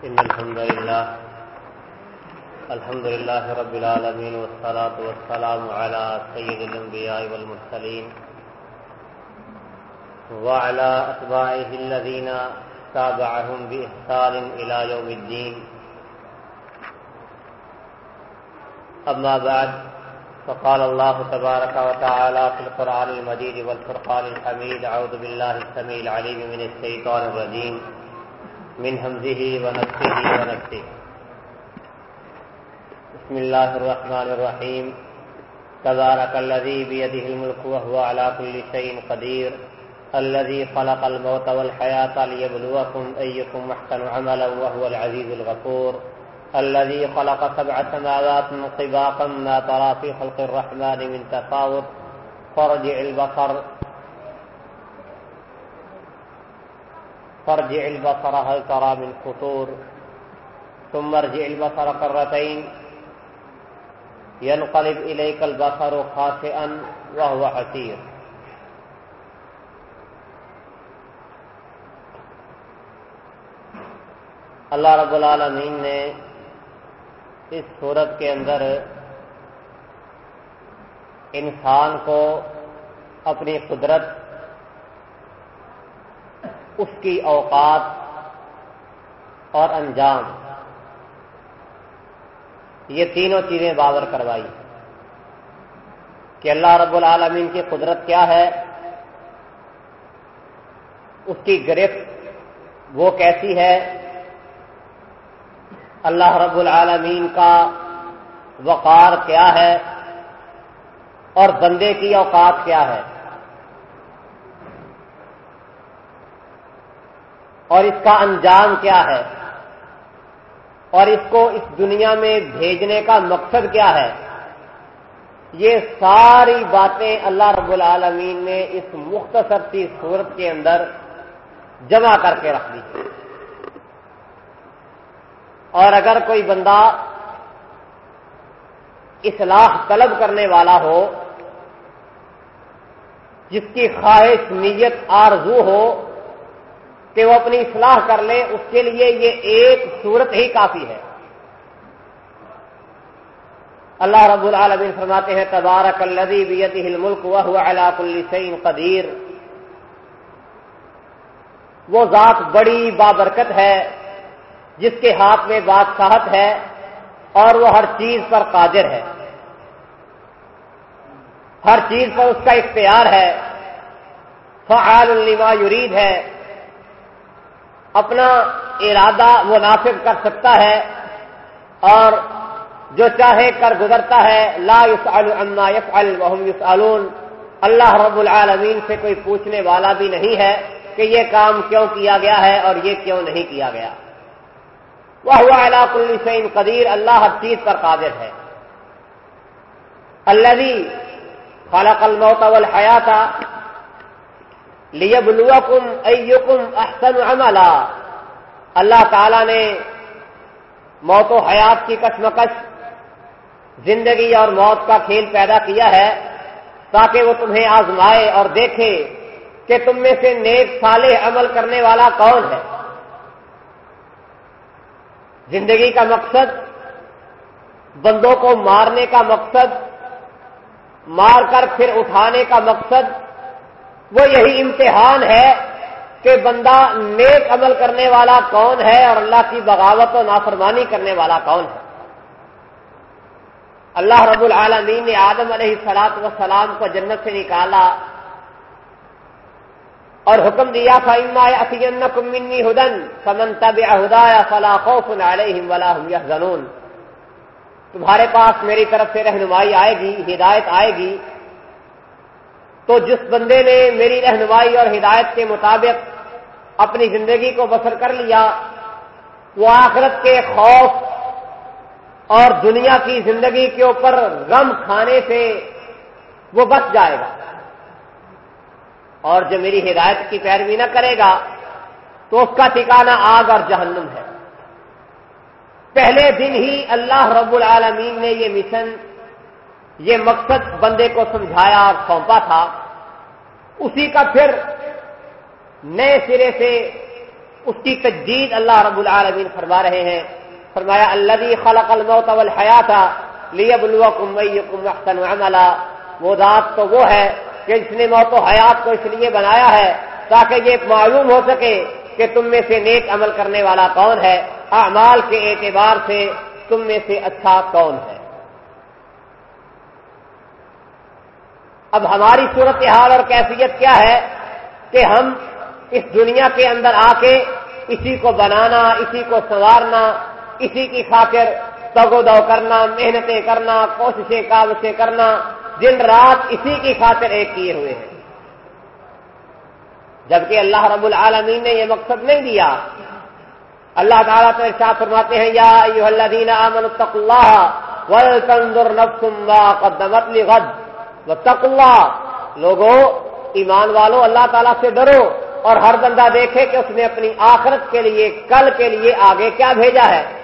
إن الحمد لله الحمد لله رب العالمين، والصلاة والسلام على سيد الأنبياء والمرسلين وعلى أتباعه الذين تابعهم بإحسان إلى يوم الدين. أما بعد، فقال الله تبارك وتعالى في القرآن المجيد والفرقان الحميد، أعوذ بالله السميع العليم من الشيطان الرجيم. من همزه ونفسه ونفسه بسم الله الرحمن الرحيم. تبارك الذي بيده الملك وهو على كل شيء قدير. الذي خلق الموت والحياة ليبلوكم أيكم أحسن عملا وهو العزيز الغفور. الذي خلق سبع سماوات طباقا ما ترى في خلق الرحمن من تفاوت. فرجع البصر. فرجع البصر هل ترى من فطور ثم ارجع البصر قرتين. ينقلب إليك البصر خاسئا وهو حسير اللہ رب العالمین نے اس صورت کے اندر انسان کو اپنی قدرت اس کی اوقات اور انجام۔ یہ تینوں چیزیں باور کروائی کہ اللہ رب العالمین کی قدرت کیا ہے، اس کی گرفت وہ کیسی ہے۔ اللہ رب العالمین کا وقار کیا ہے اور بندے کی اوقات کیا ہے۔ اور اس کا انجام کیا ہے اور اس کو اس دنیا میں بھیجنے کا مقصد کیا ہے یہ ساری باتیں اللہ رب العالمین نے اس مختصر سی صورت کے اندر جمع کر کے رکھ دی اور اگر کوئی بندہ اصلاح طلب کرنے والا ہو، جس کی خواہش نیت آرزو ہو کہ وہ اپنی اصلاح کر لے، اس کے لیے یہ ایک صورت ہی کافی ہے۔ اللہ رب العالمین فرماتے ہیں، تبارک الذی بیتہ الملک وهو علی کل شیء قدیر۔ وہ ذات بڑی بابرکت ہے، جس کے ہاتھ میں بادشاہت ہے اور وہ ہر چیز پر قادر ہے۔ ہر چیز پر اس کا اختیار ہے۔ فعال لما یرید ہے۔ اپنا ارادہ وہ نافذ کر سکتا ہے اور جو چاہے کر گزرتا ہے، لا يسأل عما يفعل وهم يسألون۔ اللہ رب العالمین سے کوئی پوچھنے والا بھی نہیں ہے کہ یہ کام کیوں کیا گیا ہے اور یہ کیوں نہیں کیا گیا۔ وہ ہوا علاق السین قدیر اللہ ہر چیز پر قادر ہے۔ الذي خلق الموت والحیات لیبلوکم ایکم احسن عملا۔ اللہ تعالی نے موت و حیات کی کشمکش، زندگی اور موت کا کھیل پیدا کیا ہے تاکہ وہ تمہیں آزمائے اور دیکھے کہ تم میں سے نیک صالح عمل کرنے والا کون ہے۔ زندگی کا مقصد، بندوں کو مارنے کا مقصد، مار کر پھر اٹھانے کا مقصد وہ یہی امتحان ہے کہ بندہ نیک عمل کرنے والا کون ہے اور اللہ کی بغاوت و نافرمانی کرنے والا کون ہے؟ اللہ رب العالمین نے آدم علیہ سلاط وسلام کو جنت سے نکالا اور حکم دیا فائما منی ہدن سمن تب اہدا فلا خوف علیہم ولا هم يحزنون۔ تمہارے پاس میری طرف سے رہنمائی آئے گی، ہدایت آئے گی تو جس بندے نے میری رہنمائی اور ہدایت کے مطابق اپنی زندگی کو بسر کر لیا، وہ آخرت کے خوف اور دنیا کی زندگی کے اوپر غم کھانے سے وہ بچ جائے گا۔ اور جو میری ہدایت کی پیروی نہ کرے گا، تو اس کا ٹھکانہ آگ اور جہنم ہے۔ پہلے دن ہی اللہ رب العالمین نے یہ مشن یہ مقصد بندے کو سمجھایا اور سونپا تھا۔ اسی کا پھر نئے سرے سے اس کی تجدید اللہ رب العالمین فرما رہے ہیں۔ فرمایا اللہ خلق الموت والحیات لیبلوکم ایکم احسن عملا۔ وہ ذات تو وہ ہے کہ جس نے موت و حیات کو اس لیے بنایا ہے تاکہ یہ معلوم ہو سکے کہ تم میں سے نیک عمل کرنے والا کون ہے۔ اعمال کے اعتبار سے تم میں سے اچھا کون ہے۔ اب ہماری صورت حال اور کیفیت کیا ہے کہ ہم اس دنیا کے اندر آ کے اسی کو بنانا، اسی کو سنوارنا، اسی کی خاطر تگو دو کرنا، محنتیں کرنا، کوششیں، کاوشیں کرنا، دن رات اسی کی خاطر ایک کیے ہوئے ہیں۔ جبکہ اللہ رب العالمین نے یہ مقصد نہیں دیا۔ اللہ تعالیٰ تو ارشاد فرماتے ہیں، یا ایوہ الذین آمنوا اتقوا اللہ ولتنظر نفس ما قدمت لغد۔ واتقوا اللہ۔ لوگوں، ایمان والو اللہ تعالیٰ سے ڈرو اور ہر بندہ دیکھے کہ اس نے اپنی آخرت کے لیے، کل کے لیے آگے کیا بھیجا ہے۔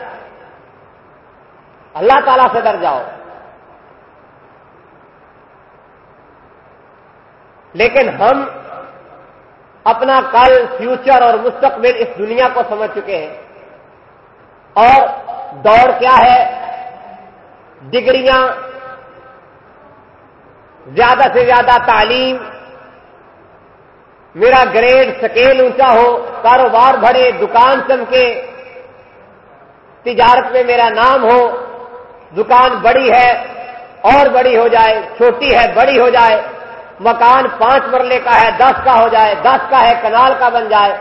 اللہ تعالیٰ سے ڈر جاؤ۔ لیکن ہم اپنا کل فیوچر اور مستقبل اس دنیا کو سمجھ چکے ہیں۔ اور دور کیا ہے؟ ڈگریاں زیادہ سے زیادہ تعلیم، میرا گریڈ سکیل اونچا ہو، کاروبار بڑھے، دکان چمکے، تجارت میں میرا نام ہو، دکان بڑی ہے، اور بڑی ہو جائے، چھوٹی ہے، بڑی ہو جائے، مکان پانچ مرلے کا ہے، دس کا ہو جائے، دس کا ہے، کنال کا بن جائے،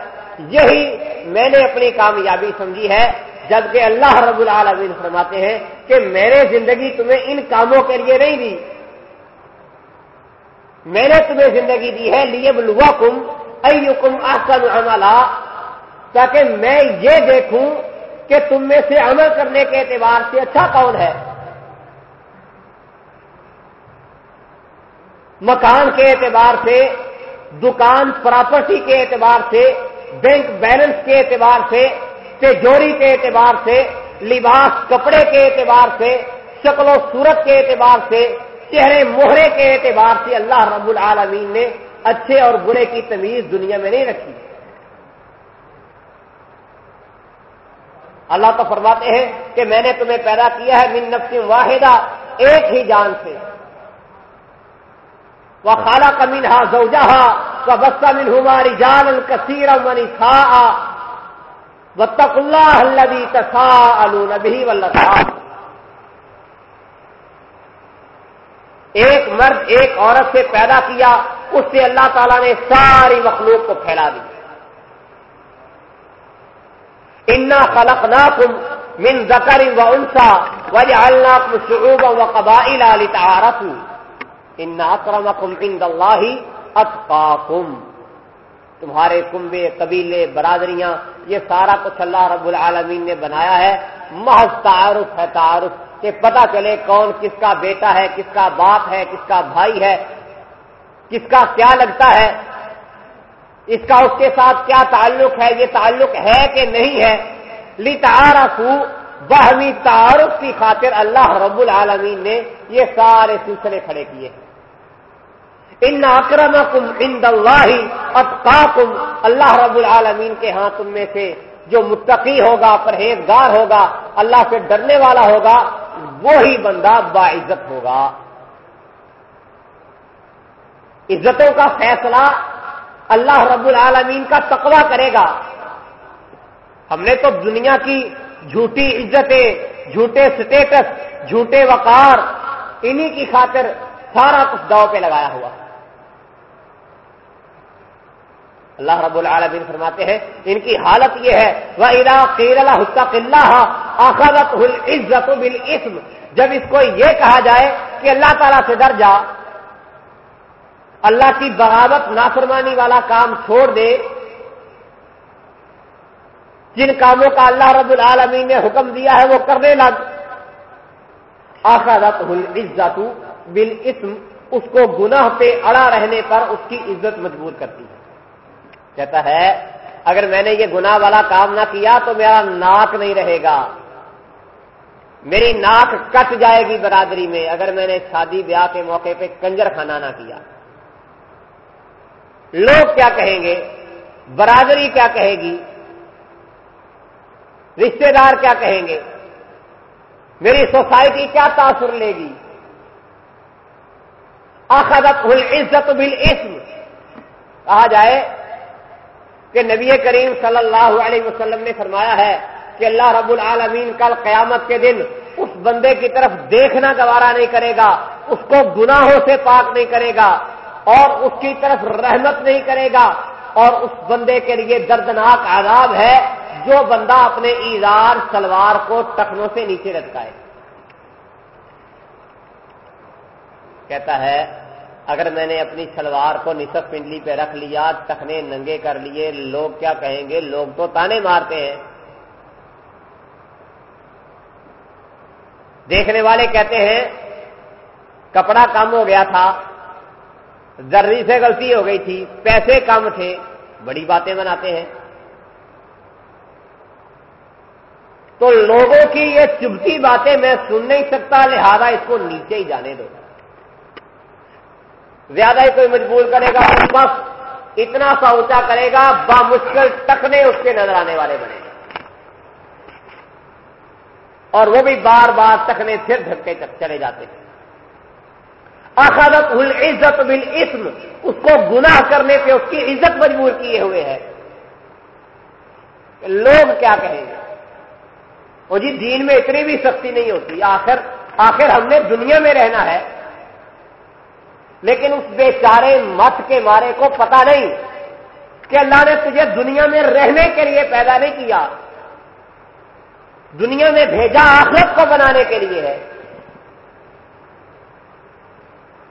یہی میں نے اپنی کامیابی سمجھی ہے۔ جبکہ اللہ رب العالمین فرماتے ہیں کہ میں نے زندگی تمہیں ان کاموں کے لیے نہیں دی میں نے تمہیں زندگی دی ہے لیے بلوا کم اکم آسن عملہ تاکہ میں یہ دیکھوں کہ تم میں سے عمل کرنے کے اعتبار سے اچھا کون ہے۔ مکان کے اعتبار سے، دکان پراپرٹی کے اعتبار سے، بینک بیلنس کے اعتبار سے تیجوری کے اعتبار سے، لباس، کپڑے کے اعتبار سے، شکل و صورت کے اعتبار سے چہرے موہرے کے اعتبار سے اللہ رب العالمین نے اچھے اور برے کی تمیز دنیا میں نہیں رکھی۔ اللہ تو فرماتے ہیں کہ میں نے تمہیں پیدا کیا ہے من نفس واحدہ، ایک ہی جان سے۔ وہ خالہ کا منہا زوجہا وہ بسا من ہماری جان الکثیر منی خا و تک اللہ البی تسا البی ایک مرد ایک عورت سے پیدا کیا، اس سے اللہ تعالیٰ نے ساری مخلوق کو پھیلا دی۔ انا خلق ناکم من زکر و انسا وجہ اللہ شعوب و قبائل علی تعارف ان اکرمکم عند اللہ اتقاکم تمہارے کنبے، قبیلے، برادریاں، یہ سارا کچھ اللہ رب العالمین نے بنایا ہے۔ محض تعارف ہے تعارف۔ کہ پتا چلے کون کس کا بیٹا ہے، کس کا باپ ہے، کس کا بھائی ہے، کس کا کیا لگتا ہے، اس کا اس کے ساتھ کیا تعلق ہے، یہ تعلق ہے کہ نہیں ہے؟ لی تعارف تعارف کی خاطر اللہ رب العالمین نے یہ سارے سلسلے کھڑے کیے ہیں۔ ان اکرمکم عند اللہ اتقاکم اللہ رب العالمین کے ہاں تم میں سے جو متقی ہوگا، پرہیزگار ہوگا، اللہ سے ڈرنے والا ہوگا، وہی بندہ باعزت ہوگا۔ عزتوں کا فیصلہ اللہ رب العالمین کا تقوی کرے گا۔ ہم نے تو دنیا کی جھوٹی عزتیں، جھوٹے سٹیٹس، جھوٹے وقار، انہی کی خاطر سارا کچھ داؤ پہ لگایا ہوا۔ اللہ رب العالمین فرماتے ہیں، ان کی حالت یہ ہے وہ ادا کیرلا حسق اللہ آخرت عزت بل جب اس کو یہ کہا جائے کہ اللہ تعالیٰ سے ڈر جا، اللہ کی بغاوت نافرمانی والا کام چھوڑ دے، جن کاموں کا اللہ رب العالمین نے حکم دیا ہے، وہ کرنے لگ۔ آخرت عزت بل اس کو گناہ پہ اڑا رہنے پر اس کی عزت مجبور کرتی ہے۔ کہتا ہے، اگر میں نے یہ گناہ والا کام نہ کیا تو میرا ناک نہیں رہے گا۔ میری ناک کٹ جائے گی برادری میں اگر میں نے شادی بیاہ کے موقع پہ کنجر کھانا نہ کیا۔ لوگ کیا کہیں گے؟ برادری کیا کہے گی؟ رشتے دار کیا کہیں گے؟ میری سوسائٹی کیا تاثر لے گی؟ آخدت العزت بالاسم کہا جائے کہ نبی کریم صلی اللہ علیہ وسلم نے فرمایا ہے کہ اللہ رب العالمین کل قیامت کے دن اس بندے کی طرف دیکھنا گوارا نہیں کرے گا، اس کو گناہوں سے پاک نہیں کرے گا اور اس کی طرف رحمت نہیں کرے گا۔ اور اس بندے کے لیے دردناک عذاب ہے جو بندہ اپنے ایزار سلوار کو ٹخنوں سے نیچے لٹکائے۔ کہتا ہے اگر میں نے اپنی سلوار کو نصف پنڈلی پہ رکھ لیا ٹخنے ننگے کر لیے، لوگ کیا کہیں گے؟ لوگ تو تانے مارتے ہیں۔ دیکھنے والے کہتے ہیں، کپڑا کم ہو گیا تھا ذری سے غلطی ہو گئی تھی، پیسے کم تھے۔ بڑی باتیں بناتے ہیں۔ تو لوگوں کی یہ چبتی باتیں میں سن نہیں سکتا، لہذا اس کو نیچے ہی جانے دو۔ زیادہ ہی کوئی مجبور کرے گا بس اتنا سا اونچا کرے گا، بامشکل ٹکنے اس کے نظر آنے والے بنے گا۔ اور وہ بھی بار بار تکنے پھر دھکے چلے جاتے ہیں۔ اخادت العزت بالاسم، اس کو گناہ کرنے پہ اس کی عزت مجبور کیے ہوئے ہے۔ لوگ کیا کہیں گے؟ وہ جی دین میں اتنی بھی سختی نہیں ہوتی، آخر آخر ہم نے دنیا میں رہنا ہے۔ لیکن اس بیچارے مت کے مارے کو پتا نہیں کہ اللہ نے تجھے دنیا میں رہنے کے لیے پیدا نہیں کیا۔ دنیا میں بھیجا آخرت کو بنانے کے لیے ہے۔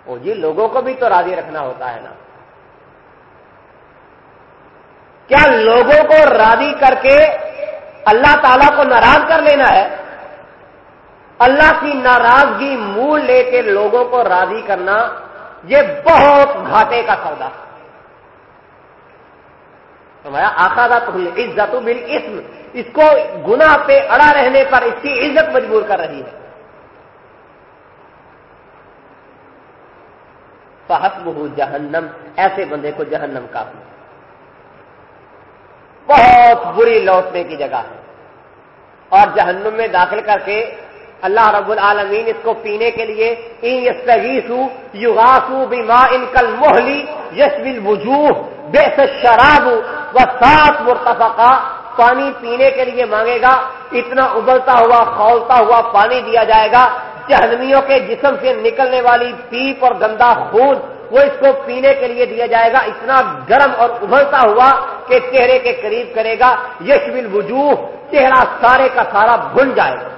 وہ جی لوگوں کو بھی تو راضی رکھنا ہوتا ہے نا۔ کیا لوگوں کو راضی کر کے اللہ تعالی کو ناراض کر لینا ہے؟ اللہ کی ناراضگی مول لے کے لوگوں کو راضی کرنا یہ بہت گھاٹے کا سودا تمہارا آخادت عزت بل اسم اس کو گنا پہ اڑا رہنے پر اس کی عزت مجبور کر رہی ہے۔ بہو جہنم، ایسے بندے کو جہنم کا بہت بری لوٹنے کی جگہ ہے۔ اور جہنم میں داخل کر کے اللہ رب العالمین اس کو پینے کے لیے یوگاسو بیما ان کل موہلی یش بل وجوہ بے شراب و سات مرتفقہ پانی پینے کے لیے مانگے گا، اتنا ابلتا ہوا، کھولتا ہوا پانی دیا جائے گا۔ جہنمیوں کے جسم سے نکلنے والی پیپ اور گندا خون، وہ اس کو پینے کے لیے دیا جائے گا۔ اتنا گرم اور ابلتا ہوا کہ چہرے کے قریب کرے گا۔ یشویل وجوہ چہرہ سارے کا سارا بھن جائے گا۔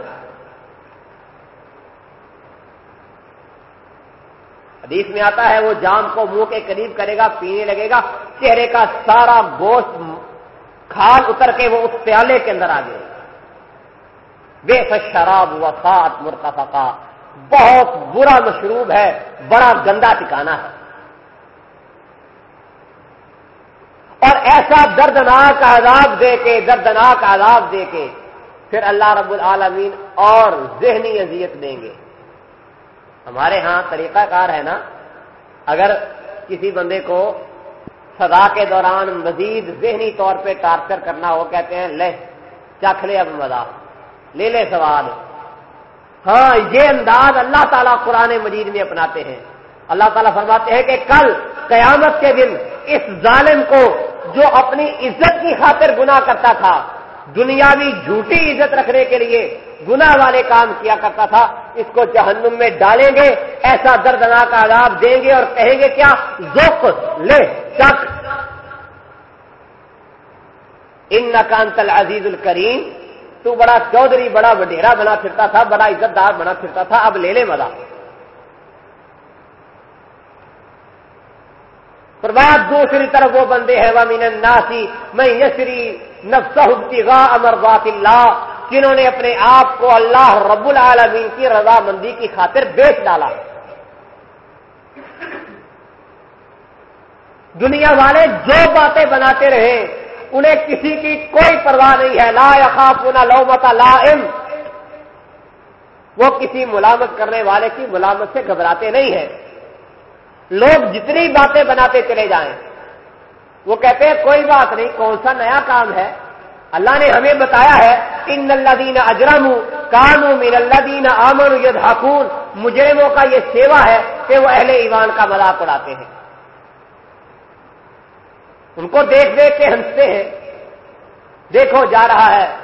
حدیث میں آتا ہے، وہ جام کو منہ کے قریب کرے گا، پینے لگے گا، چہرے کا سارا گوشت کھال اتر کے وہ اس پیالے کے اندر آ گئے بے شراب وفات مرتفقہ۔ بہت برا مشروب ہے، بڑا گندا ٹکانا ہے۔ اور ایسا دردناک عذاب دے کے، دردناک عذاب دے کے پھر اللہ رب العالمین اور ذہنی اذیت دیں گے۔ ہمارے ہاں طریقہ کار ہے نا، اگر کسی بندے کو سزا کے دوران مزید ذہنی طور پہ ٹارچر کرنا ہو، کہتے ہیں، لے، چکھ لے اب مزہ لے لے سوال۔ ہاں یہ انداز اللہ تعالیٰ قرآن مجید میں اپناتے ہیں۔ اللہ تعالیٰ فرماتے ہیں کہ کل قیامت کے دن اس ظالم کو جو اپنی عزت کی خاطر گناہ کرتا تھا دنیاوی جھوٹی عزت رکھنے کے لیے گناہ والے کام کیا کرتا تھا، اس کو جہنم میں ڈالیں گے، ایسا دردناک آداب دیں گے اور کہیں گے کیا؟ ذوق لے چک ان نکانتل عزیز الکریم۔ تو بڑا چودھری، بڑا وڈیرا بنا پھرتا تھا، بڑا عزت دار بنا پھرتا تھا، اب لے لے مزہ پر بات دوسری طرف وہ بندے ہیں وامین ناسی میں یسری نفسا امر بات اللہ، جنہوں نے اپنے آپ کو اللہ رب العالمین کی رضامندی کی خاطر بیچ ڈالا۔ دنیا والے جو باتیں بناتے رہے، انہیں کسی کی کوئی پرواہ نہیں ہے۔ لا یخافون لومت لائم۔ وہ کسی ملامت کرنے والے کی ملامت سے گھبراتے نہیں ہیں۔ لوگ جتنی باتیں بناتے چلے جائیں۔ وہ کہتے ہیں، کوئی بات نہیں، کون سا نیا کام ہے؟ اللہ نے ہمیں بتایا ہے، ان اللہ دین اجرم کانو من اللہ دین آمن ید مجرموں کا یہ سیوا ہے کہ وہ اہل ایمان کا مذاق اڑاتے ہیں۔ ان کو دیکھ دیکھ کے ہنستے ہیں۔ دیکھو جا رہا ہے،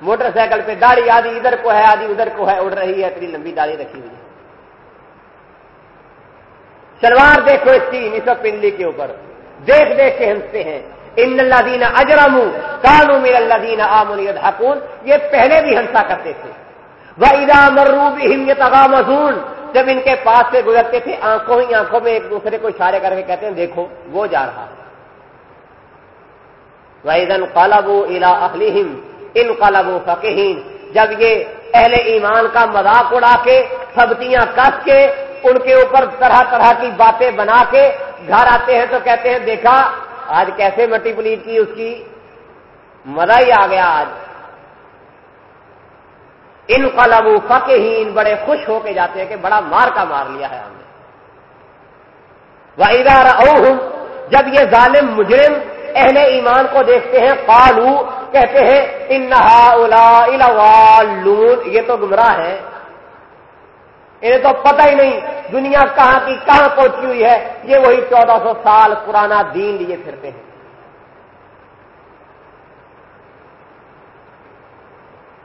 موٹر سائیکل پہ داڑھی، آدھی ادھر کو ہے، آدھی ادھر کو ہے، اڑ رہی ہے، اتنی لمبی داڑھی رکھی ہوئی ہے۔ سلوار دیکھو اس کی نصف پنڈلی کے اوپر۔ دیکھ دیکھ کے ہنستے ہیں۔ ان اللہ دینا اجرم کانو میر اللہ دینا آمن یہ پہلے بھی ہنسا کرتے تھے۔ وہ ادا مروب ہمت مزون جب ان کے پاس سے گزرتے تھے، آنکھوں ہی آنکھوں میں ایک دوسرے کو اشارے کر کے کہتے ہیں، دیکھو، وہ جا رہا۔ وحیدن قالبو الا اخلیہم ان قلبو فقہین جب یہ اہل ایمان کا مذاق اڑا کے، سبتیاں کس کے، ان کے اوپر طرح طرح کی باتیں بنا کے گھر آتے ہیں تو کہتے ہیں، دیکھا، آج کیسے مٹی پلیٹ کی، اس کی مزہ ہی آ گیا آج۔ ان قلب فقہین، بڑے خوش ہو کے جاتے ہیں کہ بڑا مار کا مار لیا ہے ہم نے۔ وہ جب یہ ظالم مجرم اہل ایمان کو دیکھتے ہیں قالو کہتے ہیں انہا یہ تو گمراہ ہے انہیں تو پتہ ہی نہیں دنیا کہاں کی کہاں پہنچی ہوئی ہے۔ یہ وہی چودہ سو سال پرانا دین لیے پھرتے ہیں۔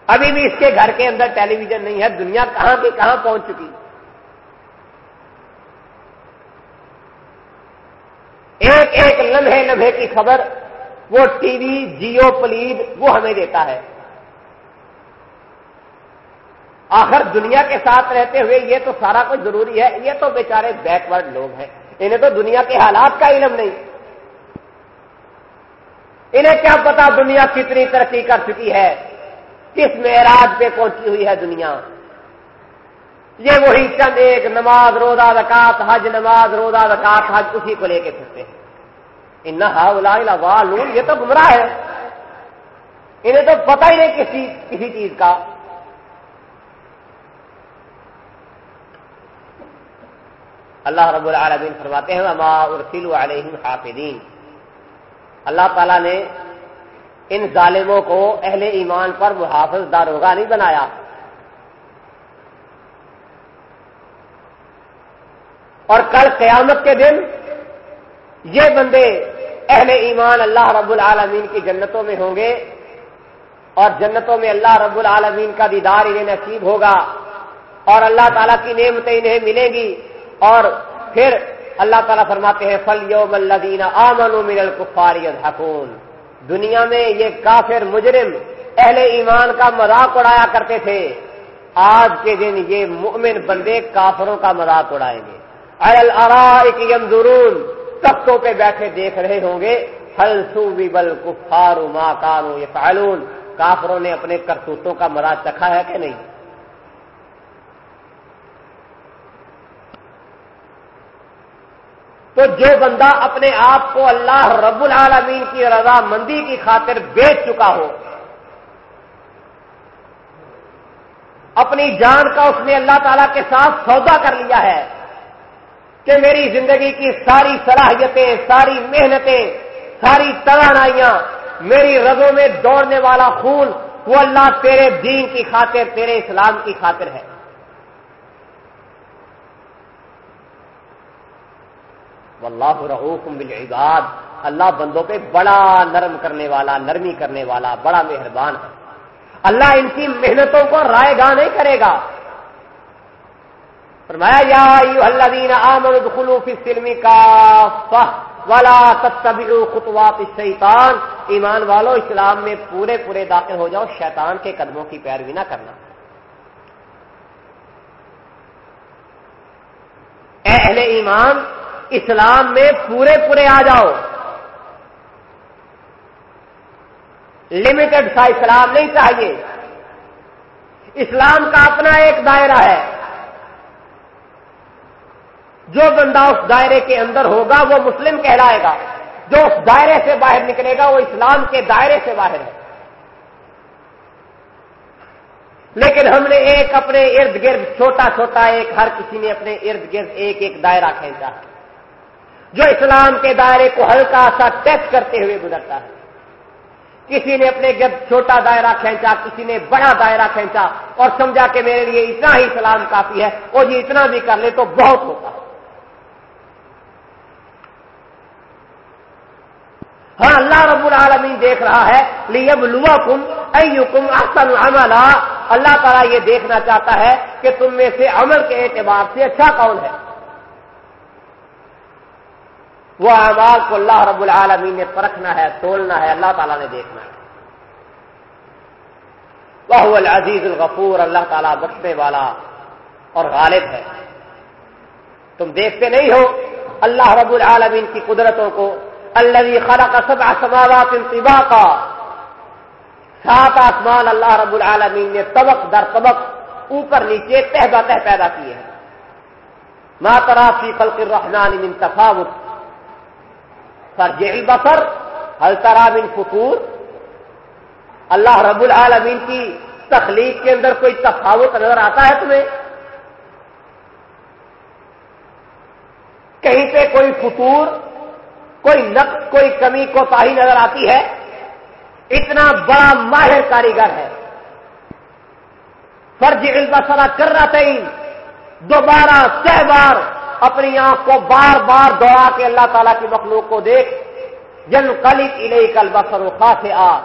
ابھی بھی اس کے گھر کے اندر ٹیلی ویژن نہیں ہے۔ دنیا کہاں کی کہاں پہنچ چکی۔ ایک ایک لمحے لمحے کی خبر، وہ ٹی وی، جیو پلیز وہ ہمیں دیتا ہے۔ آخر دنیا کے ساتھ رہتے ہوئے یہ تو سارا کچھ ضروری ہے، یہ تو بیچارے بیکورڈ لوگ ہیں۔ انہیں تو دنیا کے حالات کا علم نہیں۔ انہیں کیا پتا دنیا کتنی ترقی کر چکی ہے، کس معراج پہ پہنچی ہوئی ہے دنیا۔ یہ وہی چند ایک نماز، روزہ رکات حج، نماز، روزہ رکات حج، اسی کو لے کے پھرتے ہیں۔ ان یہ تو گمراہ ہے۔ انہیں تو پتہ ہی نہیں کسی کسی چیز کا۔ اللہ رب العالمین فرماتے ہیں اما ارسل علیہم حافظین اللہ تعالی نے ان ظالموں کو اہل ایمان پر محافظ داروگا نہیں بنایا۔ اور کل قیامت کے دن یہ بندے اہل ایمان اللہ رب العالمین کی جنتوں میں ہوں گے اور جنتوں میں اللہ رب العالمین کا دیدار انہیں نصیب ہوگا اور اللہ تعالیٰ کی نعمتیں انہیں ملیں گی۔ اور پھر اللہ تعالیٰ فرماتے ہیں فل یوم اللہ دینا آمن من حکون دنیا میں یہ کافر مجرم اہل ایمان کا مذاق اڑایا کرتے تھے۔ آج کے دن یہ مؤمن بندے کافروں کا مذاق اڑائیں گے۔ ضرور تختوں پہ بیٹھے دیکھ رہے ہوں گے۔ ہل سو بل کفارو ماں کارو یہ کافروں نے اپنے کرتوتوں کا مزاق چکھا ہے کہ نہیں؟ تو جو بندہ اپنے آپ کو اللہ رب العالمین کی رضا مندی کی خاطر بیچ چکا ہو، اپنی جان کا اس نے اللہ تعالی کے ساتھ سودا کر لیا ہے کہ میری زندگی کی ساری صلاحیتیں، ساری محنتیں، ساری توانائیاں، میری رگوں میں دوڑنے والا خون وہ اللہ تیرے دین کی خاطر، تیرے اسلام کی خاطر ہے۔ واللہ رعوف بالعباد۔ اللہ بندوں پہ بڑا نرم کرنے والا، نرمی کرنے والا، بڑا مہربان ہے۔ اللہ ان کی محنتوں کو رائے گاہ نہیں کرے گا۔ فرمایا، یا الذین آمنوا فی السلم کافہ ولا تتبعوا خطوات الشیطان۔ ایمان والو، اسلام میں پورے پورے داخل ہو جاؤ، شیطان کے قدموں کی پیروی نہ کرنا۔ اے اہل ایمان اسلام میں پورے پورے آ جاؤ۔ لمیٹڈ سا اسلام نہیں چاہیے۔ اسلام کا اپنا ایک دائرہ ہے۔ جو بندہ اس دائرے کے اندر ہوگا وہ مسلم کہلائے گا۔ جو اس دائرے سے باہر نکلے گا وہ اسلام کے دائرے سے باہر ہے۔ لیکن ہم نے ایک اپنے ارد گرد، چھوٹا چھوٹا ایک، ہر کسی نے اپنے ارد گرد ایک ایک دائرہ کھینچا۔ ہے جو اسلام کے دائرے کو ہلکا سا ٹیسٹ کرتے ہوئے گزرتا ہے۔ کسی نے اپنے گرد چھوٹا دائرہ کھینچا، کسی نے بڑا دائرہ کھینچا اور سمجھا کہ میرے لیے اتنا ہی سلام کافی ہے اور یہ جی اتنا بھی کر لے تو بہت ہوتا ہاں اللہ رب العالمین دیکھ رہا ہے لیب لوا کم کم احسن عملا۔ اللہ تعالیٰ یہ دیکھنا چاہتا ہے کہ تم میں سے عمل کے اعتبار سے اچھا کون ہے؟ وہ اعمال کو اللہ رب العالمین نے پرکھنا ہے، تولنا ہے، اللہ تعالیٰ نے دیکھنا ہے۔ وہ العزیز الغفور، اللہ تعالیٰ بخشنے والا اور غالب ہے۔ تم دیکھتے نہیں ہو اللہ رب العالمین کی قدرتوں کو۔ اللہ خلا کا سب سماوات انتباہ کا سات آسمان اللہ رب العالمین نے طبق در طبق اوپر نیچے تہ بتہ پیدا کیے ہیں۔ ماترا فی خلق الرحمن من تفاوت۔ فرجع بسر ہل ترا من فطور؟ اللہ رب العالمین کی تخلیق کے اندر کوئی تفاوت نظر آتا ہے تمہیں؟ کہیں پہ کوئی فطور، کوئی نقص، کوئی کمی کو تاہی نظر آتی ہے؟ اتنا بڑا ماہر کاریگر ہے۔ فرض البسرا کر رہا دوبارہ سہ بار اپنی آنکھ کو بار بار دوڑا کے اللہ تعالیٰ کی مخلوق کو دیکھ۔ جن کلی علیہ کل بسر خاص آ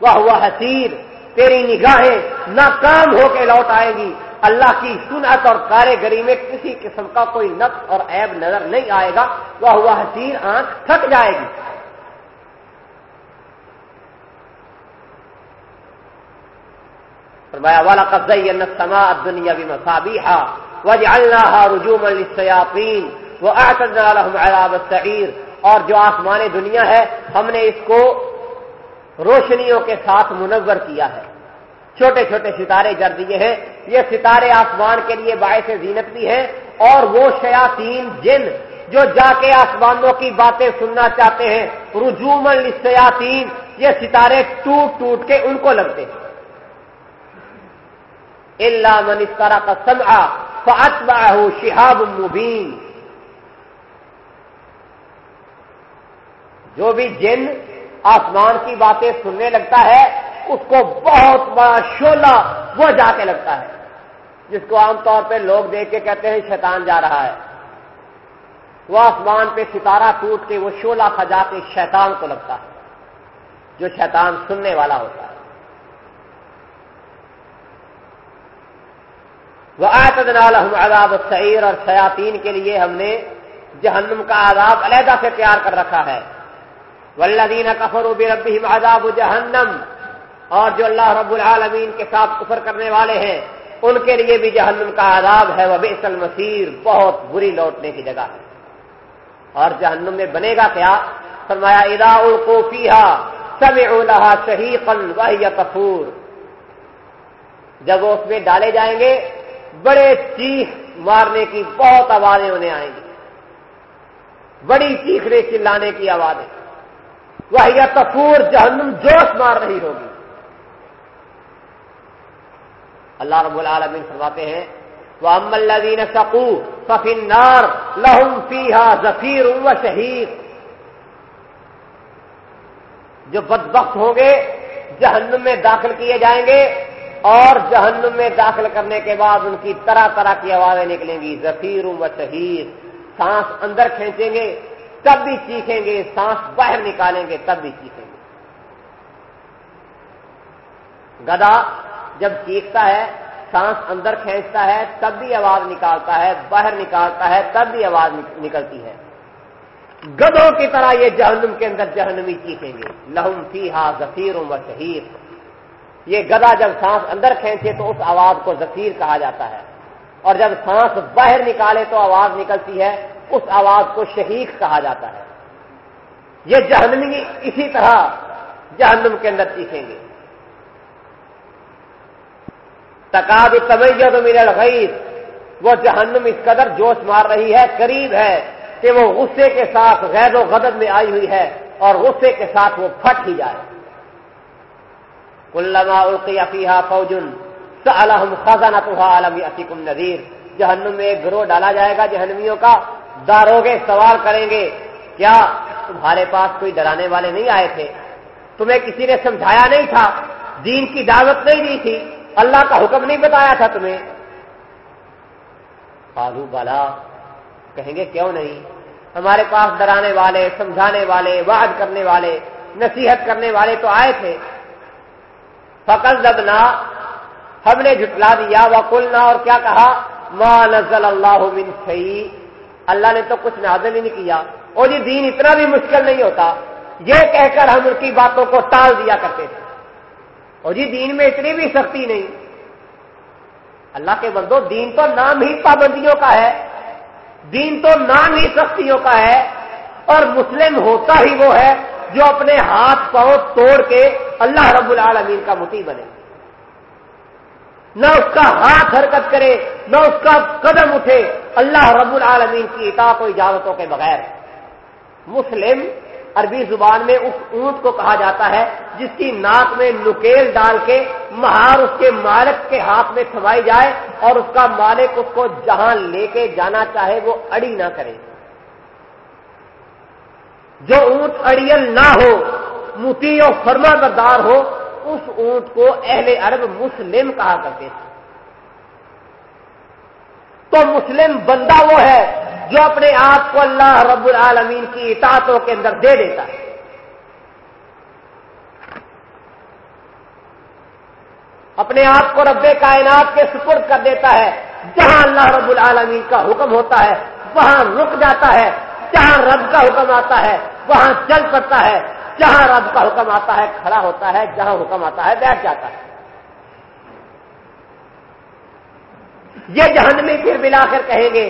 وہ ہوا حسیر تیری نگاہیں ناکام ہو کے لوٹ آئے گی۔ اللہ کی سنت اور کاریگری میں کسی قسم کا کوئی نقص اور عیب نظر نہیں آئے گا۔ وہ ہوا حسیر آنکھ تھک جائے گی۔ فرمایا والا قبضہ سما دنیا بھی مسابی وج اللہ رجوم السیاقین وہ عذاب السعیر اور جو آسمان دنیا ہے، ہم نے اس کو روشنیوں کے ساتھ منور کیا ہے۔ چھوٹے چھوٹے ستارے جر دیے ہیں۔ یہ ستارے آسمان کے لیے باعث زینت بھی ہیں اور وہ شیاتین جن جو جا کے آسمانوں کی باتیں سننا چاہتے ہیں۔ رجوم السیاطین یہ ستارے ٹوٹ ٹوٹ کے ان کو لگتے ہیں۔ اللہ من اس طرح کا سمع فاتبعه شہاب مبین۔ جو بھی جن آسمان کی باتیں سننے لگتا ہے، اس کو بہت بڑا شولہ وہ جا کے لگتا ہے۔ جس کو عام طور پہ لوگ دیکھ کے کہتے ہیں شیطان جا رہا ہے۔ وہ آسمان پہ ستارہ ٹوٹ کے وہ شولہ کھجا کے شیطان کو لگتا ہے۔ جو شیطان سننے والا ہوتا ہے۔ وہ عذاب السعیر اور سیاطین کے لیے ہم نے جہنم کا عذاب علیحدہ سے تیار کر رکھا ہے۔ ولدین کفر بربہم عذاب جہنم اور جو اللہ رب العالمین کے ساتھ کفر کرنے والے ہیں، ان کے لیے بھی جہنم کا عذاب ہے۔ وہ بیس المسیر بہت بری لوٹنے کی جگہ ہے۔ اور جہنم میں بنے گا کیا؟ فرمایا ادا القوفیہ سب لها شہیقا وهي تفور۔ جب وہ اس میں ڈالے جائیں گے بڑے چیخ مارنے کی بہت آوازیں انہیں آئیں گی۔ بڑی چیخنے چلانے کی آوازیں۔ وہ یا تفور جہنم جوش مار رہی ہوگی۔ اللہ رب العالمین فرماتے ہیں وہ املین سکو سفینار لہم فیحا ظفیر و شہید جو بدبخت ہوں گے، جہنم میں داخل کیے جائیں گے اور جہنم میں داخل کرنے کے بعد ان کی طرح طرح کی آوازیں نکلیں گی، ظفیر و شہید۔ سانس اندر کھینچیں گے، تب بھی چیخیں گے، سانس باہر نکالیں گے، تب بھی چیخیں گے۔ گدا جب چیختا ہے، سانس اندر کھینچتا ہے، تب بھی آواز نکالتا ہے، باہر نکالتا ہے، تب بھی آواز نکلتی ہے۔ گدوں کی طرح یہ جہنم کے اندر جہنمی چیخیں گے۔ لہم فی ہا ظفیر و شہید۔ یہ گدا جب سانس اندر کھینچے تو اس آواز کو ذخیر کہا جاتا ہے۔ اور جب سانس باہر نکالے تو آواز نکلتی ہے، اس آواز کو شہید کہا جاتا ہے۔ یہ جہنمی اسی طرح جہنم کے اندر چیخیں گے۔ تقاب طبیعت میرے غیر وہ جہنم اس قدر جوش مار رہی ہے، قریب ہے کہ وہ غصے کے ساتھ غیر و غدب میں آئی ہوئی ہے اور غصے کے ساتھ وہ پھٹ ہی جائے۔ کلما القی فیحا فوجن سلحم خزانہ عالم عتیق نذیر جہنم میں ایک گروہ ڈالا جائے گا، جہنمیوں کا داروگے سوال کریں گے۔ کیا تمہارے پاس کوئی ڈرانے والے نہیں آئے تھے؟ تمہیں کسی نے سمجھایا نہیں تھا؟ دین کی دعوت نہیں دی تھی۔ اللہ کا حکم نہیں بتایا تھا تمہیں۔ آلو بالا کہیں گے، کیوں نہیں؟ ہمارے پاس ڈرانے والے، سمجھانے والے، وعد کرنے والے، نصیحت کرنے والے تو آئے تھے۔ فقل دبنا ہم نے جھٹلا دیا وہ کلنا اور کیا کہا؟ ما نزل اللہ من سی اللہ نے تو کچھ نازل ہی نہیں کیا۔ اور یہ دین اتنا بھی مشکل نہیں ہوتا۔ یہ کہہ کر ہم ان کی باتوں کو ٹال دیا کرتے تھے۔ اور جی دین میں اتنی بھی سختی نہیں۔ اللہ کے بندو، دین تو نام ہی پابندیوں کا ہے۔ دین تو نام ہی سختیوں کا ہے۔ اور مسلم ہوتا ہی وہ ہے جو اپنے ہاتھ پاؤں توڑ کے اللہ رب العالمین کا متی بنے۔ نہ اس کا ہاتھ حرکت کرے، نہ اس کا قدم اٹھے، اللہ رب العالمین کی اطاعت و اجازتوں کے بغیر۔ مسلم عربی زبان میں اس اونٹ کو کہا جاتا ہے، جس کی ناک میں نکیل ڈال کے مہار اس کے مالک کے ہاتھ میں تھمائی جائے اور اس کا مالک اس کو جہاں لے کے جانا چاہے وہ اڑی نہ کرے۔ جو اونٹ اڑیل نہ ہو متی اور فرما بردار ہو، اس اونٹ کو اہل عرب مسلم کہا کرتے تھے۔ تو مسلم بندہ وہ ہے جو اپنے آپ کو اللہ رب العالمین کی اطاعتوں کے اندر دے دیتا ہے۔ اپنے آپ کو رب کائنات کے سپرد کر دیتا ہے۔ جہاں اللہ رب العالمین کا حکم ہوتا ہے، وہاں رک جاتا ہے۔ جہاں رب کا حکم آتا ہے، وہاں چل پڑتا ہے۔ جہاں رب کا حکم آتا ہے، کھڑا ہوتا ہے، جہاں حکم آتا ہے، بیٹھ جاتا ہے۔ یہ جہنمی پھر ملا کر کہیں گے،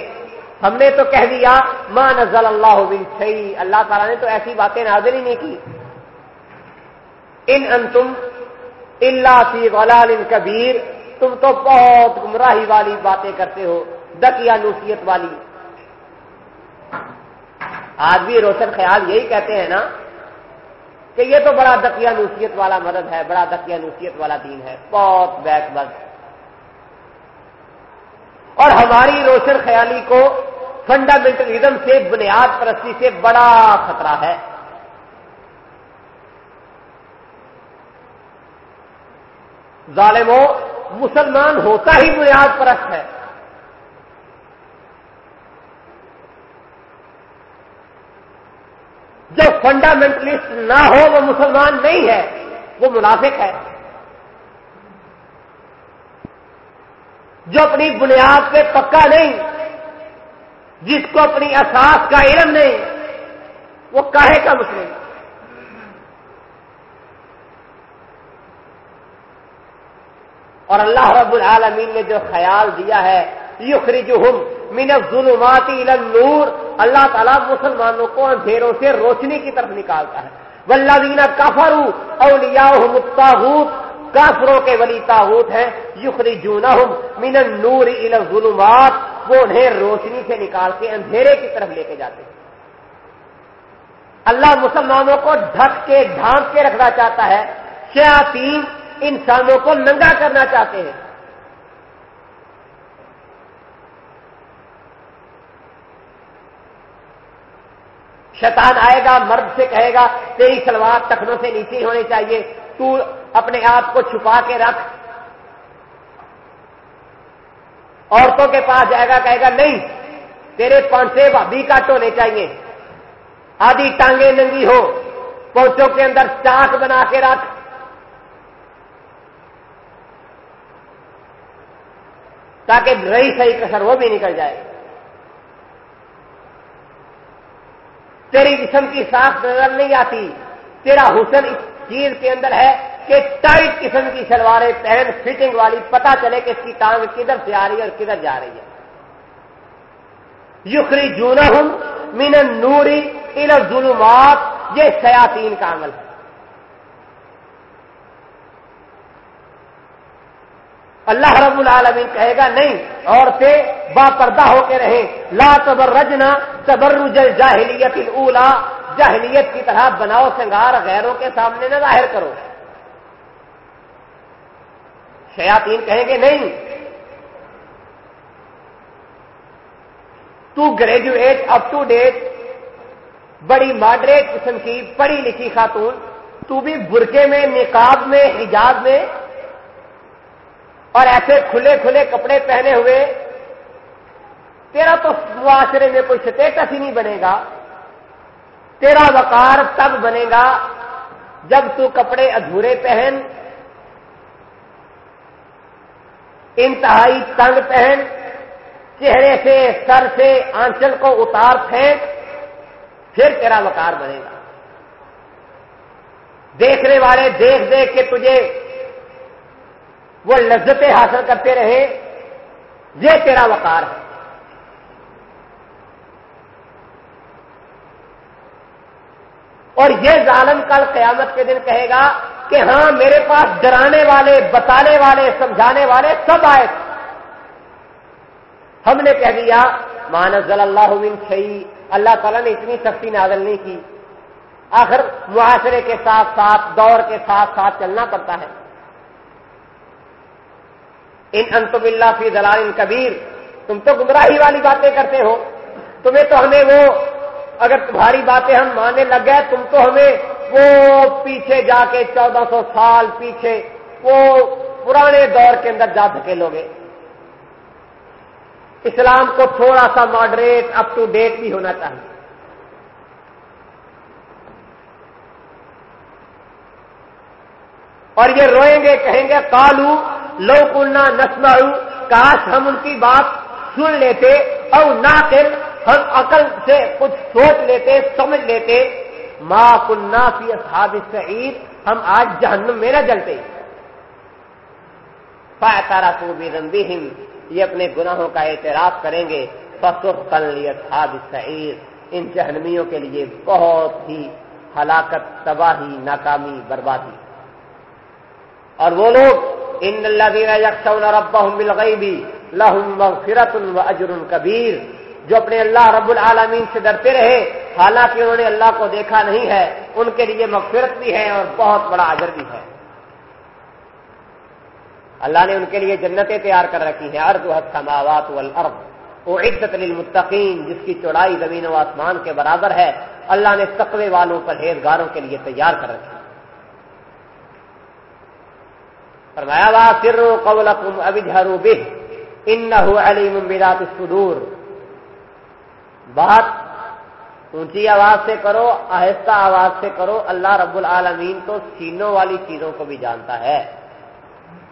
ہم نے تو کہہ دیا ماں نزل اللہ صحیح اللہ تعالیٰ نے تو ایسی باتیں نازل ہی نہیں کی۔ ان انتم اللہ سی غلال کبیر تم تو بہت گمراہی والی باتیں کرتے ہو دک یا نوسیت والی۔ آج بھی روشن خیال یہی کہتے ہیں نا کہ یہ تو بڑا دکیا نوسیت والا مدد ہے، بڑا دکیا نوسیت والا دین ہے۔ بہت بیک بد اور ہماری روشن خیالی کو فنڈامنٹلزم سے، بنیاد پرستی سے بڑا خطرہ ہے۔ ظالموں مسلمان ہوتا ہی بنیاد پرست ہے۔ جو فنڈامنٹلسٹ نہ ہو، وہ مسلمان نہیں ہے، وہ منافق ہے۔ جو اپنی بنیاد پہ پکا نہیں، جس کو اپنی اساس کا علم نہیں، وہ کاہے کا مسلم؟ اور اللہ رب العالمین نے جو خیال دیا ہے، یخرجہم من الظلمات الى النور اللہ تعالیٰ مسلمانوں کو اندھیروں سے روشنی کی طرف نکالتا ہے۔ والذین کفروا اولیاءهم الطاغوت، کافروں کے ولی تاغوت ہیں۔ یخرجونہم من النور الى الظلمات، وہ انہیں روشنی سے نکال کے اندھیرے کی طرف لے کے جاتے ہیں۔ اللہ مسلمانوں کو ڈھک کے، ڈھانپ کے رکھنا چاہتا ہے۔ شیاطین انسانوں کو ننگا کرنا چاہتے ہیں۔ شیطان آئے گا، مرد سے کہے گا، تیری سلوار تخنوں سے نیچے ہونی چاہیے، تو اپنے آپ کو چھپا کے رکھ۔ عورتوں کے پاس جائے گا، کہے گا، نہیں، تیرے پانچے بھابھی کاٹ ہونے چاہیے۔ آدھی ٹانگیں ننگی ہو، پونچوں کے اندر چاک بنا کے رکھ۔ تاکہ رہی صحیح کسر وہ بھی نکل جائے۔ تیری جسم کی ساخ نظر نہیں آتی۔ تیرا حسن اس چیز کے اندر ہے کہ ٹائٹ قسم کی شلواریں پہن، فٹنگ والی پتا چلے کہ اس کی ٹانگ کدھر سے آ رہی ہے اور کدھر جا رہی ہے۔ یخری جون مین نوری ان ظلمات یہ سیاتین کا عمل ہے۔ اللہ رب العالمین کہے گا، نہیں، عورتیں با پردہ ہو کے رہیں لا تبر رجنا تبر جاہلیت اولا جاہلیت کی طرح بناؤ سنگار غیروں کے سامنے نہ ظاہر کرو۔ شیاتین کہیں گے نہیں۔ تو گریجویٹ اپ ٹو ڈیٹ بڑی ماڈریٹ قسم کی پڑھی لکھی خاتون، تو بھی برقے میں نکاب میں حجاب میں، اور ایسے کھلے کھلے کپڑے پہنے ہوئے تیرا تو معاشرے میں کوئی سٹیٹس ہی نہیں بنے گا۔ تیرا وقار تب بنے گا جب تو کپڑے ادھورے پہن، انتہائی تنگ پہن، چہرے سے، سر سے، آنچل کو اتار پھینک، پھر تیرا وقار بنے گا۔ دیکھنے والے دیکھ دیکھ کے تجھے وہ لذتیں حاصل کرتے رہے، یہ تیرا وقار ہے۔ اور یہ ظالم کل قیامت کے دن کہے گا کہ ہاں میرے پاس ڈرانے والے، بتانے والے، سمجھانے والے سب آئے ہم نے کہہ دیا مانزل اللہ من شہی اللہ تعالیٰ نے اتنی سختی نازل نہیں کی۔ آخر معاشرے کے ساتھ ساتھ، دور کے ساتھ ساتھ چلنا پڑتا ہے۔ ان انتم اللہ فی دلال کبیر۔ تم تو گمراہی والی باتیں کرتے ہو۔ تمہیں تو ہمیں وہ اگر تمہاری باتیں ہم ماننے لگ گئے، تم تو ہمیں وہ پیچھے جا کے چودہ سو سال پیچھے وہ پرانے دور کے اندر جا دھکیلو گے اسلام کو تھوڑا سا ماڈریٹ اپ ٹو ڈیٹ بھی ہونا چاہیے۔ اور یہ روئیں گے، کہیں گے کالو لو کنہ نسما کاش ہم ان کی بات سن لیتے اور نہ ہم عقل سے کچھ سوچ لیتے، سمجھ لیتے ماں کنہ فی اصحاب سعید ہم آج جہنم میں نہ جلتے۔ تارا کو بھی یہ اپنے گناہوں کا اعتراف کریں گے۔ فصف اصحاب سعید ان جہنمیوں کے لیے بہت ہی ہلاکت، تباہی، ناکامی، بربادی۔ اور وہ لوگ، ان اللہ یکسون ربهم بالغیب لهم مغفرت و اجر کبیر۔ جو اپنے اللہ رب العالمین سے ڈرتے رہے، حالانکہ انہوں نے اللہ کو دیکھا نہیں ہے، ان کے لیے مغفرت بھی ہے اور بہت بڑا اجر بھی ہے۔ اللہ نے ان کے لیے جنتیں تیار کر رکھی ہیں۔ ارد السماوات والارض۔ وہ عدت للمتقین، جس کی چوڑائی زمین و آسمان کے برابر ہے۔ اللہ نے تقوی والوں پرہیزگاروں کے لیے تیار کر رکھی۔ فرمایا وا سرو قولکم ابجھرو بہ انہ علیم بذات الصدور۔ بات اونچی آواز سے کرو، آہستہ آواز سے کرو، اللہ رب العالمین تو سینوں والی چیزوں کو بھی جانتا ہے۔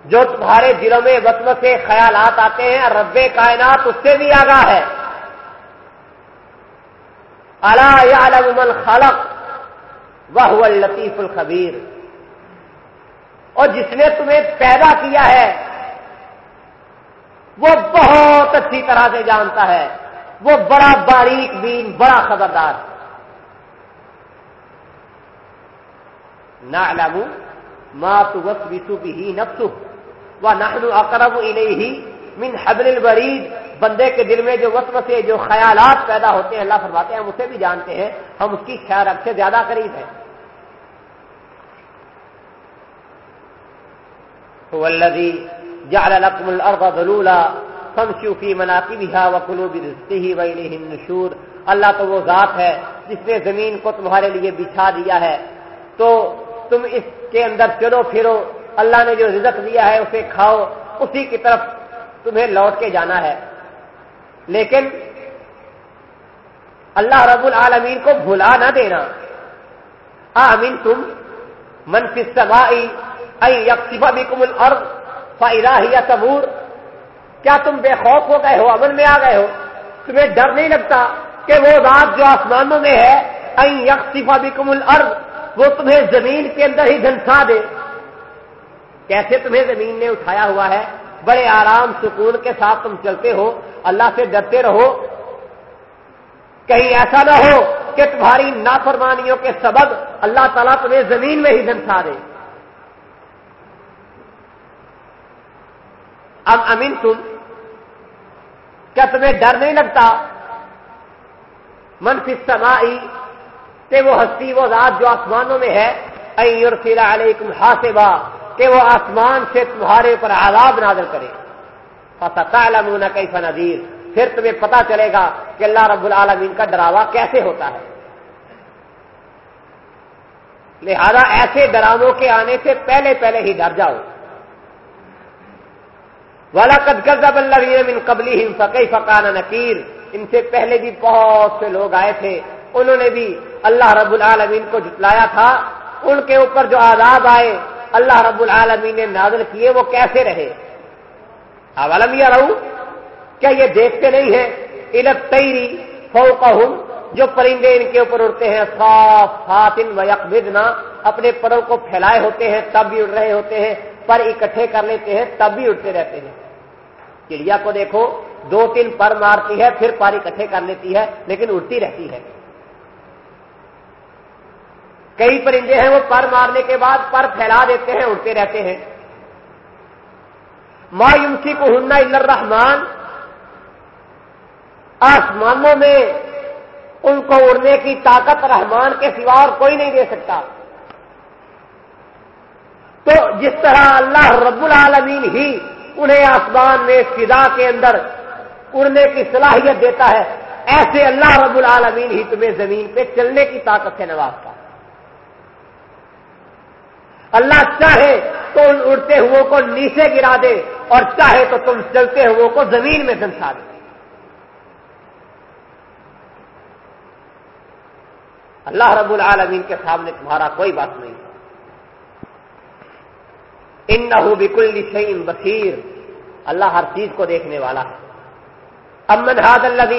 جو تمہارے دلوں میں وطم سے خیالات آتے ہیں، رب کائنات اس سے بھی آگاہ ہے۔ اللہ من خلق وہ لطیف الخبیر۔ اور جس نے تمہیں پیدا کیا ہے، وہ بہت اچھی طرح سے جانتا ہے۔ وہ بڑا باریک بین، بڑا خبردار۔ نہ لگو ماں تو وس وسو بھی ہی نفسو وہ نہنو اقرب ہی من حبل البرید بندے کے دل میں جو وسط سے جو خیالات پیدا ہوتے ہیں، اللہ فرماتے ہیں، ہم اسے بھی جانتے ہیں، ہم اس کی خیال رکھ سے زیادہ قریب ہیں۔ والذی جعل لكم الارض ذلولا فامشوا في مناقبها وكلوا برزقه واليه النشور۔ اللہ تو وہ ذات ہے جس نے زمین کو تمہارے لیے بچھا دیا ہے۔ تو تم اس کے اندر چلو پھرو۔ اللہ نے جو رزق دیا ہے اسے کھاؤ۔ اسی کی طرف تمہیں لوٹ کے جانا ہے۔ لیکن اللہ رب العالمین کو بھلا نہ دینا۔ آمین تم منفی سبائی یکسیفا بھی کمل اور یا تبور کیا تم بے خوف ہو گئے ہو؟ امن میں آ گئے ہو؟ تمہیں ڈر نہیں لگتا کہ وہ رات جو آسمانوں میں ہے یکسیفا بھی کمل وہ تمہیں زمین کے اندر ہی دھنسا دے۔ کیسے تمہیں زمین نے اٹھایا ہوا ہے؟ بڑے آرام سکون کے ساتھ تم چلتے ہو، اللہ سے ڈرتے رہو۔ کہیں ایسا نہ ہو کہ تمہاری نافرمانیوں کے سبب اللہ تعالیٰ تمہیں زمین میں ہی دھنسا دے۔ اب امین تم کیا تمہیں ڈر نہیں لگتا؟ منفی سمائی کہ وہ ہستی، وہ ذات جو آسمانوں میں ہے علیکم حاسبہ کہ وہ آسمان سے تمہارے اوپر عذاب نازل کرے۔ تعلمون کیف نذیر۔ پھر تمہیں پتا چلے گا کہ اللہ رب العالمین کا ڈراوا کیسے ہوتا ہے۔ لہذا ایسے ڈراموں کے آنے سے پہلے پہلے ہی ڈر جاؤ۔ والا قدب اللہ من قبلی فقی فقان نکیر ان سے پہلے بھی بہت سے لوگ آئے تھے انہوں نے بھی اللہ رب العالمین کو جتلایا تھا ان کے اوپر جو آزاد آئے اللہ رب العالمین نے نازل کیے وہ کیسے رہے اولم یا رہو کیا یہ دیکھتے نہیں ہیں الگ تیری فو جو پرندے ان کے اوپر اڑتے ہیں صاف فاتن و یکبدنا اپنے پروں کو پھیلائے ہوتے ہیں تب بھی اڑ رہے ہوتے ہیں پر اکٹھے کر لیتے ہیں، تب بھی اڑتے رہتے ہیں۔ چڑیا کو دیکھو، دو تین پر مارتی ہے، پھر پر اکٹھے کر لیتی ہے، لیکن اڑتی رہتی ہے۔ کئی پرندے ہیں، وہ پر مارنے کے بعد پر پھیلا دیتے ہیں اڑتے رہتے ہیں۔ ما یمسی کو ہننا الرحمان آسمانوں میں ان کو اڑنے کی طاقت رحمان کے سوا اور کوئی نہیں دے سکتا۔ جس طرح اللہ رب العالمین ہی انہیں آسمان میں فضا کے اندر اڑنے کی صلاحیت دیتا ہے، ایسے اللہ رب العالمین ہی تمہیں زمین پہ چلنے کی طاقت سے نوازتا اللہ چاہے تو ان اڑتے ہوئے کو نیچے گرا دے اور چاہے تو تم چلتے ہوئے کو زمین میں دنسا دے۔ اللہ رب العالمین کے سامنے تمہارا کوئی بات نہیں۔ ان نہ بکل شعیم بصیر۔ اللہ ہر چیز کو دیکھنے والا ہے۔ امن ہاد اللہ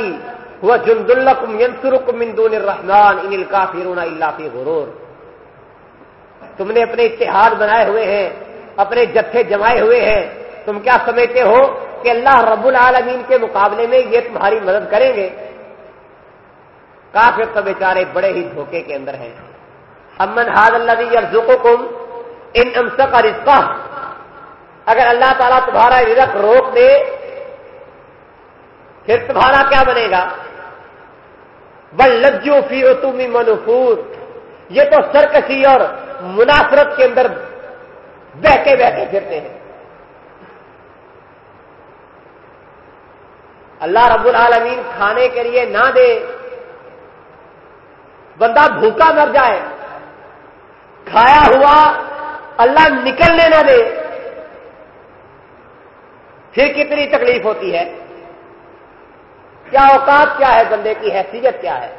ہوا جند الکم ینسرکم من دون ان الکافرون الا فی غرور۔ تم نے اپنے اتحاد بنائے ہوئے ہیں، اپنے جتھے جمائے ہوئے ہیں۔ تم کیا سمجھتے ہو کہ اللہ رب العالمین کے مقابلے میں یہ تمہاری مدد کریں گے؟ کافر تو بیچارے بڑے ہی دھوکے کے اندر ہیں۔ امن ہاد اللہ یرزقکم ان امس کا رزقہ اگر اللہ تعالیٰ تمہارا رزق روک دے، پھر تمہارا کیا بنے گا؟ بل لجو فی تم منفور۔ یہ تو سرکشی اور منافرت کے اندر بہتے بہتے پھرتے ہیں۔ اللہ رب العالمین کھانے کے لیے نہ دے۔ بندہ بھوکا مر جائے۔ کھایا ہوا اللہ نکلنے نہ دے۔ پھر کتنی تکلیف ہوتی ہے؟ کیا اوقات کیا ہے؟ بندے کی حیثیت کیا ہے؟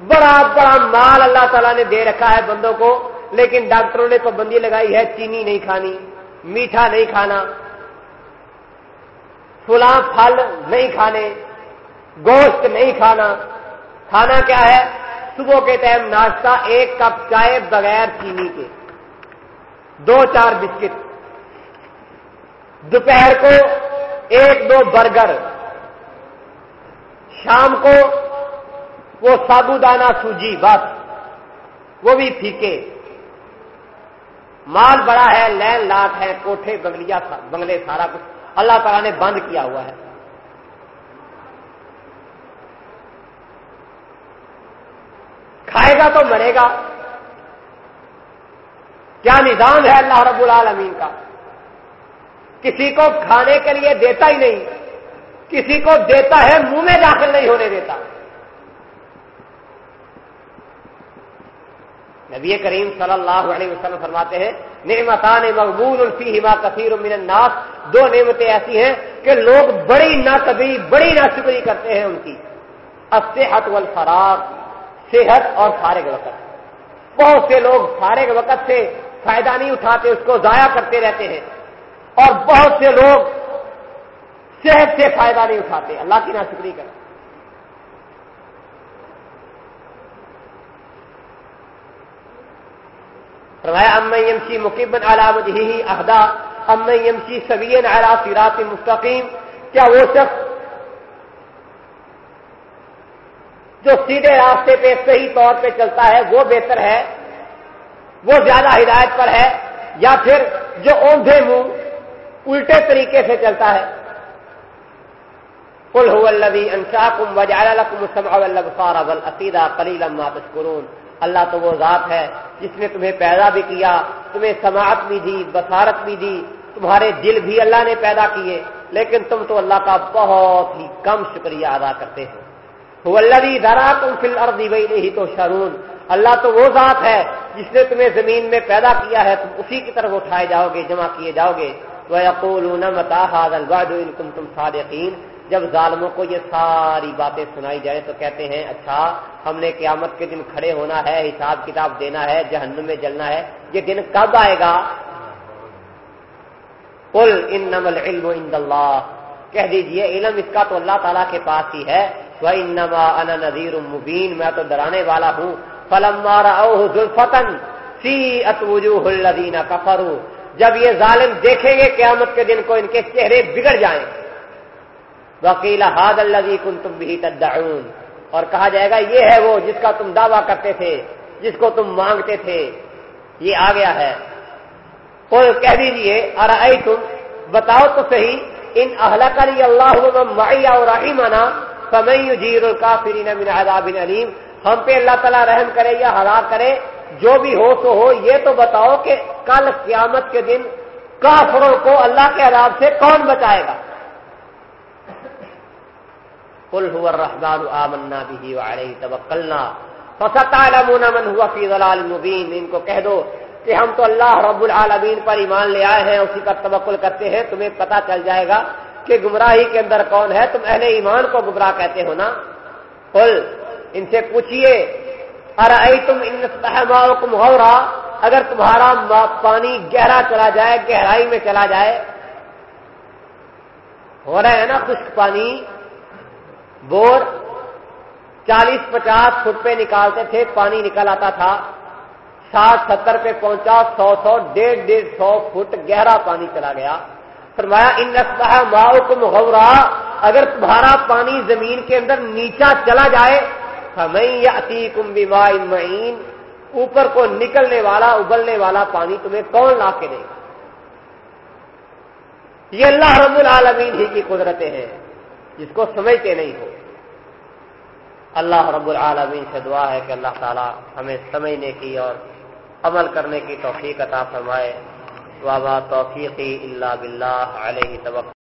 بڑا بڑا مال اللہ تعالیٰ نے دے رکھا ہے بندوں کو، لیکن ڈاکٹروں نے پابندی لگائی ہے، چینی نہیں کھانی، میٹھا نہیں کھانا، فلاں پھل نہیں کھانے، گوشت نہیں کھانا۔ کھانا کیا ہے؟ صبح کے ٹائم ناشتہ، ایک کپ چائے بغیر چینی کے۔ دو چار بسکٹ۔ دوپہر کو ایک دو برگر۔ شام کو وہ سابو دانا سوجی، بس۔ وہ بھی پھیکے۔ مال بڑا ہے، لین لاٹ ہے، کوٹھے، بنگلیا بنگلے سارا کچھ۔ اللہ تعالیٰ نے بند کیا ہوا ہے۔ کھائے گا تو مرے گا۔ کیا نظام ہے اللہ رب العالمین کا؟ کسی کو کھانے کے لیے دیتا ہی نہیں۔ کسی کو دیتا ہے منہ میں داخل نہیں ہونے دیتا۔ نبی کریم صلی اللہ علیہ وسلم فرماتے ہیں، نعمتان مقبول الفیما کثیر من الناس۔ دو نعمتیں ایسی ہیں کہ لوگ بڑی نہ کبھی بڑی نہ شکری کرتے ہیں ان کی۔ الصحت والفراغ۔ صحت اور فارغ وقت۔ بہت سے لوگ فارغ وقت سے فائدہ نہیں اٹھاتے، اس کو ضائع کرتے رہتے ہیں۔ اور بہت سے لوگ صحت سے فائدہ نہیں اٹھاتے۔ اللہ کی نہ شکری کرتے فرمایا ام یمشی مقیبن علامت ہی اہدا ام یمشی سبین اعلیٰ سیرات مستقیم۔ کیا وہ شخص جو سیدھے راستے پہ صحیح طور پہ چلتا ہے، وہ بہتر ہے، وہ زیادہ ہدایت پر ہے، یا پھر جو اوندھے منہ الٹے طریقے سے چلتا ہے۔ کل ہو البی انشا کم وجال السمع والابصار والافیدہ ما اللہ تو وہ ذات ہے جس نے تمہیں پیدا بھی کیا، تمہیں سماعت بھی دی، بصارت بھی دی، تمہارے دل بھی اللہ نے پیدا کیے، لیکن تم تو اللہ کا بہت ہی کم شکریہ ادا کرتے ہو۔ اللہ درا تم فل اردی تو شرون اللہ تو وہ ذات ہے جس نے تمہیں زمین میں پیدا کیا ہے، تم اسی کی طرف اٹھائے جاؤ گے جمع کیے جاؤ گے تم تم صادقین جب ظالموں کو یہ ساری باتیں سنائی جائے تو کہتے ہیں اچھا ہم نے قیامت کے دن کھڑے ہونا ہے، حساب کتاب دینا ہے، جہنم میں جلنا ہے، یہ دن کب آئے گا؟ کل ان نمل علم ان اللہ کہہ دیجیے، علم اس کا تو اللہ تعالیٰ کے پاس ہی ہے۔ انما ان نذیر مبین میں تو ڈرانے والا ہوں۔ فلم مارا ذوالفتن سی اتوجو الدین کفرو جب یہ ظالم دیکھیں گے قیامت کے دن کو، ان کے چہرے بگڑ جائیں۔ وکیلا ہاد اللہ کن تم بھی تدعون۔ اور کہا جائے گا، یہ ہے وہ جس کا تم دعویٰ کرتے تھے، جس کو تم مانگتے تھے۔ یہ آ گیا ہے۔ اور کہہ دیجیے ارے تم بتاؤ تو صحیح ان اہل کری اللہ معیہ اور رحیمانہ سمئی جیر الکافرین من عذاب علیم ہم پہ اللہ تعالیٰ رحم کرے یا ہلاک کرے، جو بھی ہو تو ہو، یہ تو بتاؤ کہ کل قیامت کے دن کافروں کو اللہ کے عذاب سے کون بچائے گا؟ قل هو الرحمن آمنا به وعليه توکلنا فستعلمون من هو في ضلال ان کو کہہ دو کہ ہم تو اللہ رب العالمین پر ایمان لے آئے ہیں، اسی پر توکل کرتے ہیں، تمہیں پتا چل جائے گا کہ گمراہی کے اندر کون ہے؟ تم اہل ایمان کو گمراہ کہتے ہو نا؟ قل، ان سے پوچھئے ارے تم ان غورا؟ اگر تمہارا پانی گہرا چلا جائے، گہرائی میں چلا جائے، ہو رہا ہے نا خشک پانی؟ بور، چالیس پچاس فٹ پہ نکالتے تھے، پانی نکل آتا تھا، ساٹھ ستر پہ پہنچا، سو سو، ڈیڑھ ڈیڑھ سو فٹ گہرا پانی چلا گیا۔ فرمایا، ان ماؤکم غورا، اگر تمہارا پانی زمین کے اندر نیچا چلا جائے ہمیں یا اتی کم معین، اوپر کو نکلنے والا، ابلنے والا پانی تمہیں کون لا کے دے گا? یہ اللہ رب العالمین ہی کی قدرتیں ہیں، جس کو سمجھتے نہیں ہو۔ اللہ رب العالمین سے دعا ہے کہ اللہ تعالی ہمیں سمجھنے کی اور عمل کرنے کی توفیق عطا فرمائے۔ وابا توفیقی اللہ بلّہ علیہ توقع